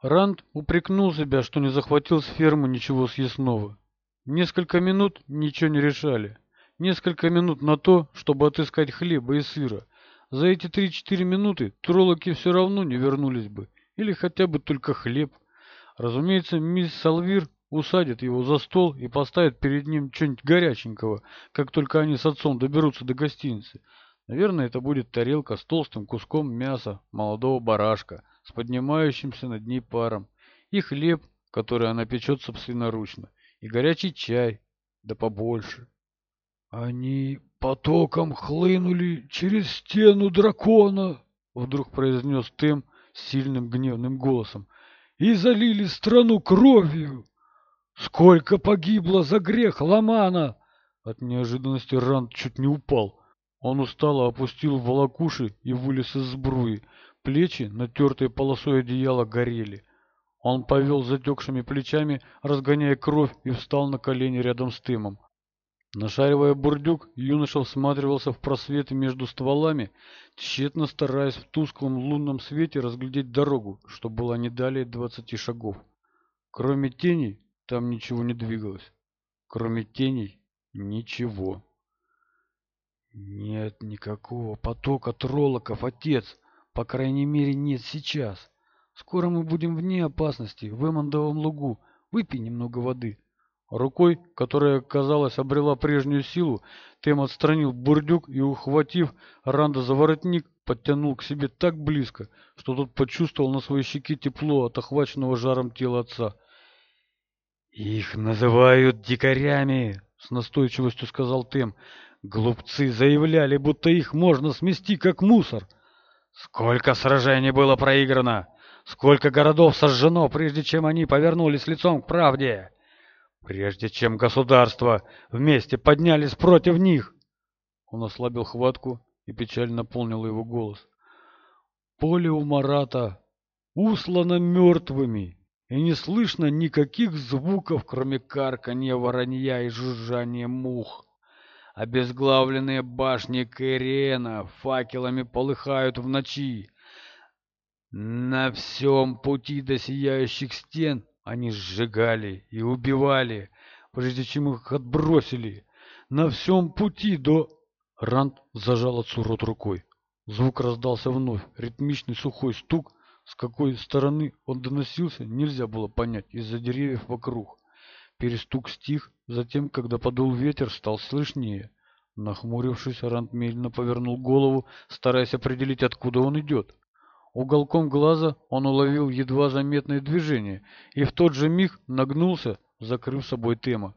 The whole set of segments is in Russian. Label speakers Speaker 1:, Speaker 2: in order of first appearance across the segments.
Speaker 1: Ранд упрекнул себя, что не захватил с фермы ничего съестного. Несколько минут ничего не решали. Несколько минут на то, чтобы отыскать хлеба и сыра. За эти 3-4 минуты троллоки все равно не вернулись бы. Или хотя бы только хлеб. Разумеется, мисс Салвир усадит его за стол и поставит перед ним что-нибудь горяченького, как только они с отцом доберутся до гостиницы. Наверное, это будет тарелка с толстым куском мяса молодого барашка – с поднимающимся над ней паром, и хлеб, который она печет собственноручно, и горячий чай, да побольше. «Они потоком хлынули через стену дракона!» — вдруг произнес Тем сильным гневным голосом. «И залили страну кровью! Сколько погибло за грех Ламана!» От неожиданности Ранд чуть не упал. Он устало опустил волокуши и вылез из сбруи, Плечи, натертые полосой одеяла, горели. Он повел затекшими плечами, разгоняя кровь, и встал на колени рядом с тымом. Нашаривая бурдюк, юноша всматривался в просветы между стволами, тщетно стараясь в тусклом лунном свете разглядеть дорогу, что была не далее двадцати шагов. Кроме теней, там ничего не двигалось. Кроме теней, ничего. «Нет никакого потока троллоков, отец!» По крайней мере, нет сейчас. Скоро мы будем вне опасности, в Эмондовом лугу. Выпей немного воды». Рукой, которая, казалось, обрела прежнюю силу, Тем отстранил бурдюк и, ухватив Ранда за воротник, подтянул к себе так близко, что тот почувствовал на своей щеке тепло от охваченного жаром тела отца. «Их называют дикарями!» — с настойчивостью сказал Тем. «Глупцы заявляли, будто их можно смести, как мусор!» Сколько сражений было проиграно, сколько городов сожжено, прежде чем они повернулись лицом к правде, прежде чем государства вместе поднялись против них. Он ослабил хватку и печально наполнил его голос. Поле у Марата услано мертвыми, и не слышно никаких звуков, кроме карканья воронья и жужжания мух. Обезглавленные башни Керена факелами полыхают в ночи. На всем пути до сияющих стен они сжигали и убивали, прежде чем их отбросили. На всем пути до... Ранд зажал отцу рот рукой. Звук раздался вновь, ритмичный сухой стук. С какой стороны он доносился, нельзя было понять из-за деревьев вокруг перестук стих, затем, когда подул ветер, стал слышнее. Нахмурившись, Рант медленно повернул голову, стараясь определить, откуда он идет. Уголком глаза он уловил едва заметное движение и в тот же миг нагнулся, закрыв собой тема.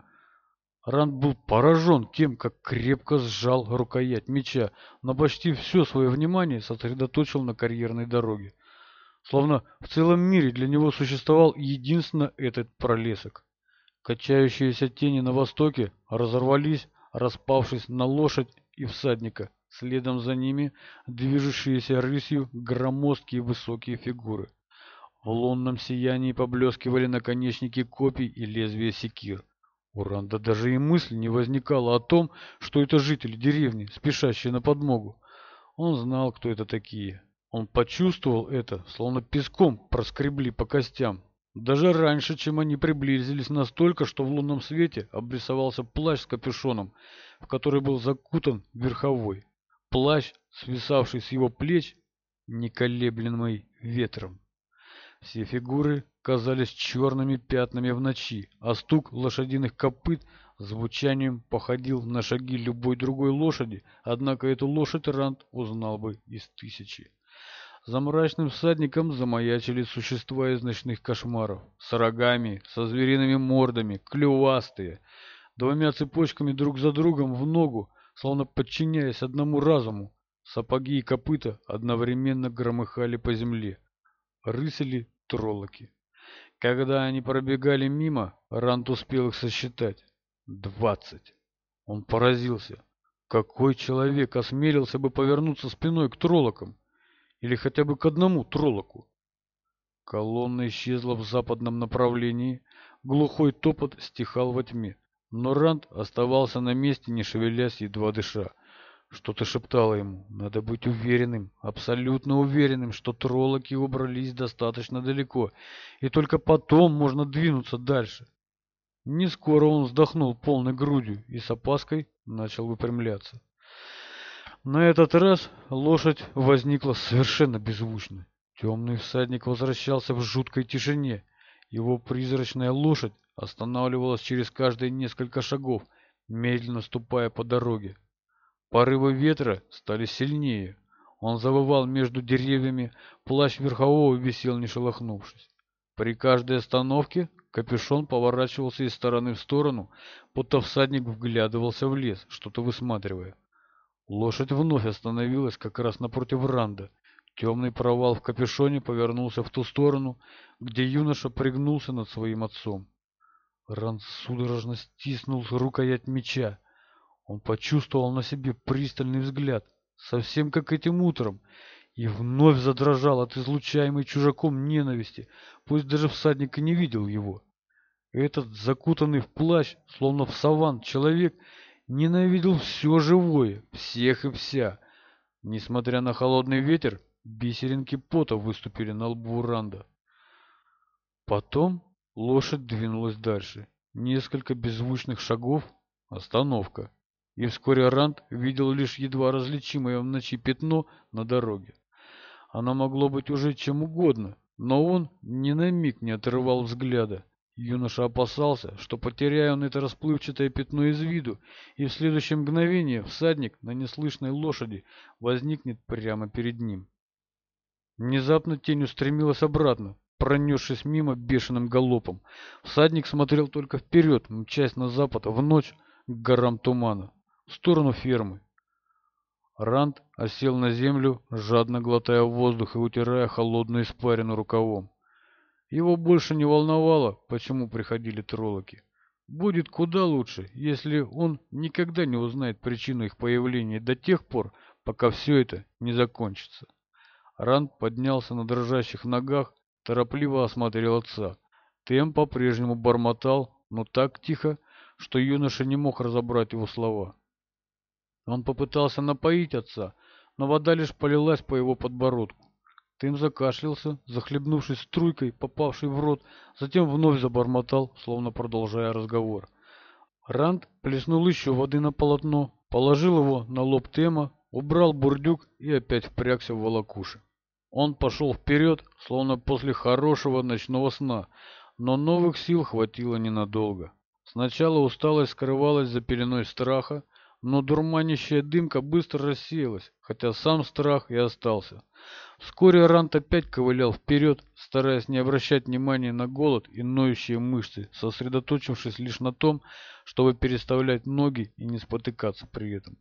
Speaker 1: Ранд был поражен тем, как крепко сжал рукоять меча, но почти все свое внимание сосредоточил на карьерной дороге. Словно в целом мире для него существовал единственно этот пролесок. Качающиеся тени на востоке разорвались, распавшись на лошадь и всадника. Следом за ними движущиеся рысью громоздкие высокие фигуры. В лунном сиянии поблескивали наконечники копий и лезвия секир. У Ранда даже и мысли не возникало о том, что это жители деревни, спешащие на подмогу. Он знал, кто это такие. Он почувствовал это, словно песком проскребли по костям. Даже раньше, чем они приблизились настолько, что в лунном свете обрисовался плащ с капюшоном, в который был закутан верховой. Плащ, свисавший с его плеч, не колеблемый ветром. Все фигуры казались черными пятнами в ночи, а стук лошадиных копыт звучанием походил на шаги любой другой лошади, однако эту лошадь Рант узнал бы из тысячи замрачным всадником замаячили существа из ночных кошмаров, с рогами, со звериными мордами, клювастые, двумя цепочками друг за другом в ногу, словно подчиняясь одному разуму. Сапоги и копыта одновременно громыхали по земле. Рысили троллоки. Когда они пробегали мимо, Рант успел их сосчитать. Двадцать. Он поразился. Какой человек осмелился бы повернуться спиной к троллокам? или хотя бы к одному троллоку. Колонна исчезла в западном направлении, глухой топот стихал во тьме, но Ранд оставался на месте, не шевелясь, едва дыша. Что-то шептало ему. Надо быть уверенным, абсолютно уверенным, что троллоки убрались достаточно далеко, и только потом можно двинуться дальше. Нескоро он вздохнул полной грудью и с опаской начал выпрямляться. На этот раз лошадь возникла совершенно беззвучно. Темный всадник возвращался в жуткой тишине. Его призрачная лошадь останавливалась через каждые несколько шагов, медленно ступая по дороге. Порывы ветра стали сильнее. Он завывал между деревьями, плащ верхового висел не шелохнувшись. При каждой остановке капюшон поворачивался из стороны в сторону, будто всадник вглядывался в лес, что-то высматривая. Лошадь вновь остановилась как раз напротив Ранда. Темный провал в капюшоне повернулся в ту сторону, где юноша пригнулся над своим отцом. Ранд судорожно стиснул рукоять меча. Он почувствовал на себе пристальный взгляд, совсем как этим утром, и вновь задрожал от излучаемой чужаком ненависти, пусть даже всадник и не видел его. Этот закутанный в плащ, словно в саван, человек Ненавидел все живое, всех и вся. Несмотря на холодный ветер, бисеринки пота выступили на лбу Ранда. Потом лошадь двинулась дальше. Несколько беззвучных шагов, остановка. И вскоре Ранд видел лишь едва различимое в ночи пятно на дороге. Оно могло быть уже чем угодно, но он ни на миг не отрывал взгляда. Юноша опасался, что потеряя он это расплывчатое пятно из виду, и в следующем мгновении всадник на неслышной лошади возникнет прямо перед ним. Внезапно тень устремилась обратно, пронесшись мимо бешеным галопом. Всадник смотрел только вперед, мчась на запад, в ночь к горам тумана, в сторону фермы. Ранд осел на землю, жадно глотая воздух и утирая холодную испарину рукавом. Его больше не волновало, почему приходили троллоки. Будет куда лучше, если он никогда не узнает причину их появления до тех пор, пока все это не закончится. Ранд поднялся на дрожащих ногах, торопливо осмотрел отца. Тем по-прежнему бормотал, но так тихо, что юноша не мог разобрать его слова. Он попытался напоить отца, но вода лишь полилась по его подбородку. Тым закашлялся, захлебнувшись струйкой, попавшей в рот, затем вновь забормотал, словно продолжая разговор. Ранд плеснул еще воды на полотно, положил его на лоб Тема, убрал бурдюк и опять впрягся в волокуши. Он пошел вперед, словно после хорошего ночного сна, но новых сил хватило ненадолго. Сначала усталость скрывалась за пеленой страха, но дурманящая дымка быстро рассеялась, хотя сам страх и остался. Вскоре Рант опять ковылял вперед, стараясь не обращать внимания на голод и ноющие мышцы, сосредоточившись лишь на том, чтобы переставлять ноги и не спотыкаться при этом.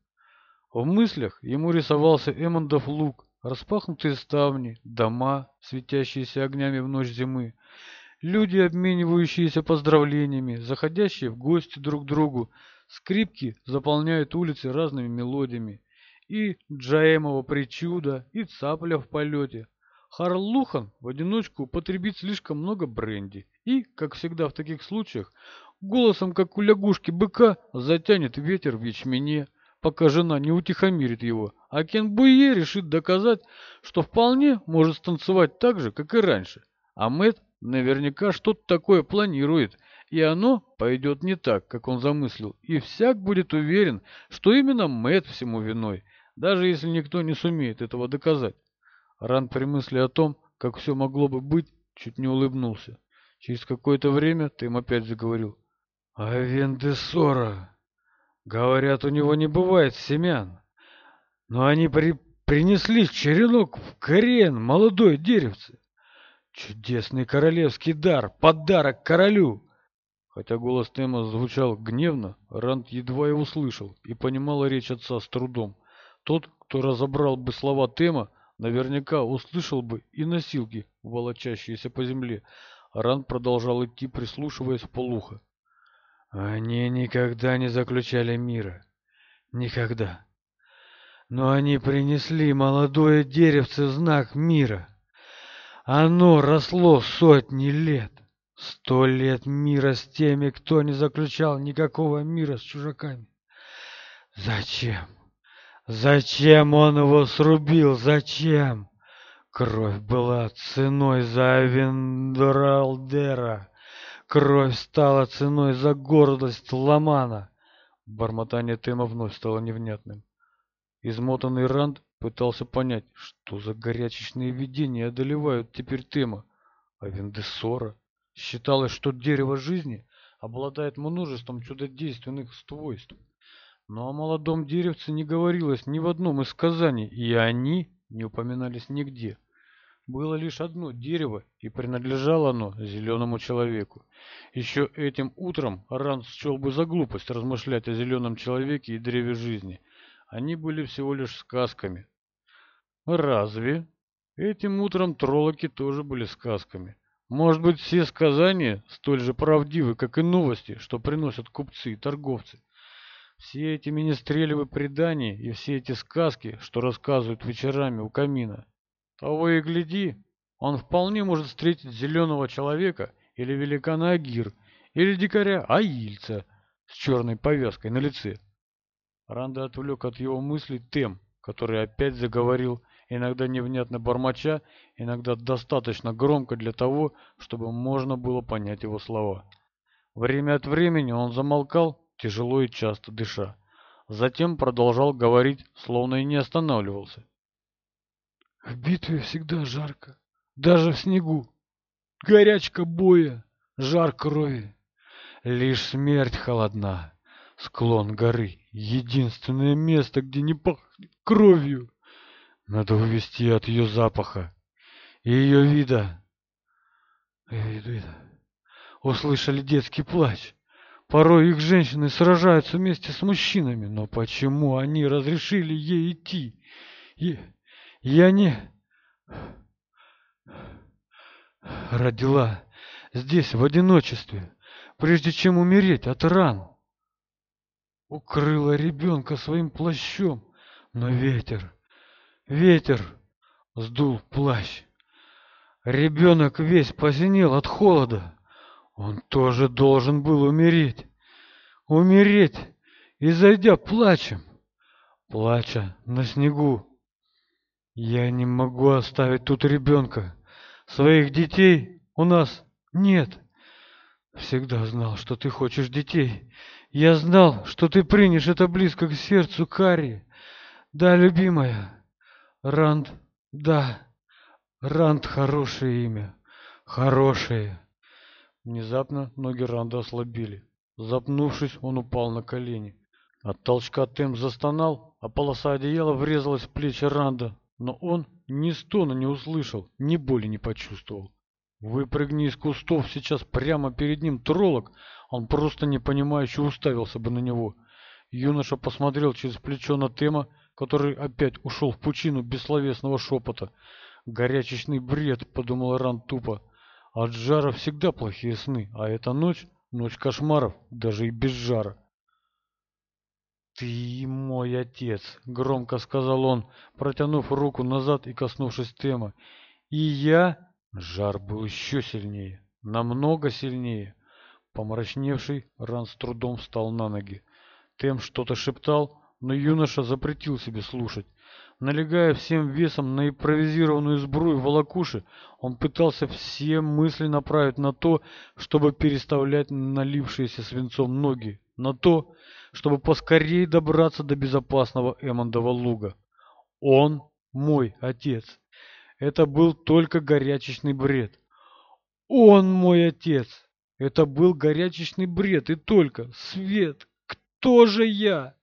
Speaker 1: В мыслях ему рисовался Эммондов луг, распахнутые ставни, дома, светящиеся огнями в ночь зимы, люди, обменивающиеся поздравлениями, заходящие в гости друг к другу, Скрипки заполняют улицы разными мелодиями. И Джаэмова причуда, и цапля в полете. Харлухан в одиночку употребит слишком много бренди и, как всегда в таких случаях, голосом, как у лягушки быка, затянет ветер в ячмене, пока жена не утихомирит его, а Кенбуе решит доказать, что вполне может станцевать так же, как и раньше. А Мэтт наверняка что-то такое планирует – и оно пойдет не так, как он замыслил, и всяк будет уверен, что именно Мэтт всему виной, даже если никто не сумеет этого доказать. Ран при мысли о том, как все могло бы быть, чуть не улыбнулся. Через какое-то время ты им опять заговорил. «Авен де Говорят, у него не бывает семян, но они при... принесли черенок в корен молодой деревце. Чудесный королевский дар, подарок королю!» Хотя голос Тема звучал гневно, Ранд едва его слышал и понимал речь отца с трудом. Тот, кто разобрал бы слова Тема, наверняка услышал бы и носилки, волочащиеся по земле. Ранд продолжал идти, прислушиваясь в полухо. «Они никогда не заключали мира. Никогда. Но они принесли молодое деревце знак мира. Оно росло сотни лет. Сто лет мира с теми, кто не заключал никакого мира с чужаками. Зачем? Зачем он его срубил? Зачем? Кровь была ценой за Авендралдера. Кровь стала ценой за гордость Ламана. Бормотание Тема вновь стало невнятным. Измотанный Ранд пытался понять, что за горячечные видения одолевают теперь Тема. А Вендесора считалось, что дерево жизни обладает множеством чудодейственных свойств. Но о молодом деревце не говорилось ни в одном из сказаний, и они не упоминались нигде. Было лишь одно дерево, и принадлежало оно зеленому человеку. Еще этим утром Ран счел бы за глупость размышлять о зеленом человеке и древе жизни. Они были всего лишь сказками. Разве? Этим утром троллоки тоже были сказками. Может быть, все сказания столь же правдивы, как и новости, что приносят купцы и торговцы. Все эти министрелевы предания и все эти сказки, что рассказывают вечерами у камина. Того и гляди, он вполне может встретить зеленого человека или великана Агир, или дикаря Аильца с черной повязкой на лице. Ранда отвлек от его мыслей тем, который опять заговорил иногда невнятно бормоча, иногда достаточно громко для того, чтобы можно было понять его слова. Время от времени он замолкал, тяжело и часто дыша. Затем продолжал говорить, словно и не останавливался. «В битве всегда жарко, даже в снегу. Горячка боя, жар крови. Лишь смерть холодна. Склон горы — единственное место, где не пахнет кровью. Надо увести от ее запаха и ее вида. Услышали детский плач. Порой их женщины сражаются вместе с мужчинами, но почему они разрешили ей идти? И я не родила здесь в одиночестве, прежде чем умереть от ран. Укрыла ребенка своим плащом, но ветер Ветер сдул плащ. Ребенок весь посинел от холода. Он тоже должен был умереть. Умереть, и зайдя плачем, плача на снегу. Я не могу оставить тут ребенка. Своих детей у нас нет. Всегда знал, что ты хочешь детей. Я знал, что ты принешь это близко к сердцу Карри. Да, любимая, Ранд, да, Ранд хорошее имя, хорошее. Внезапно ноги Ранда ослабили. Запнувшись, он упал на колени. От толчка Тем застонал, а полоса одеяла врезалась в плечи Ранда, но он ни стона не услышал, ни боли не почувствовал. Выпрыгни из кустов сейчас прямо перед ним троллок, он просто непонимающе уставился бы на него. Юноша посмотрел через плечо на Тема который опять ушел в пучину бессловесного шепота. «Горячечный бред», — подумал Ран тупо. «От жара всегда плохие сны, а эта ночь — ночь кошмаров, даже и без жара». «Ты мой отец», — громко сказал он, протянув руку назад и коснувшись Тема. «И я...» Жар был еще сильнее, намного сильнее. Помрачневший Ран с трудом встал на ноги. Тем что-то шептал, но юноша запретил себе слушать. Налегая всем весом на импровизированную сбрую волокуши, он пытался все мысли направить на то, чтобы переставлять налившиеся свинцом ноги, на то, чтобы поскорее добраться до безопасного Эммондова луга. Он мой отец. Это был только горячечный бред. Он мой отец. Это был горячечный бред и только. Свет, кто же я?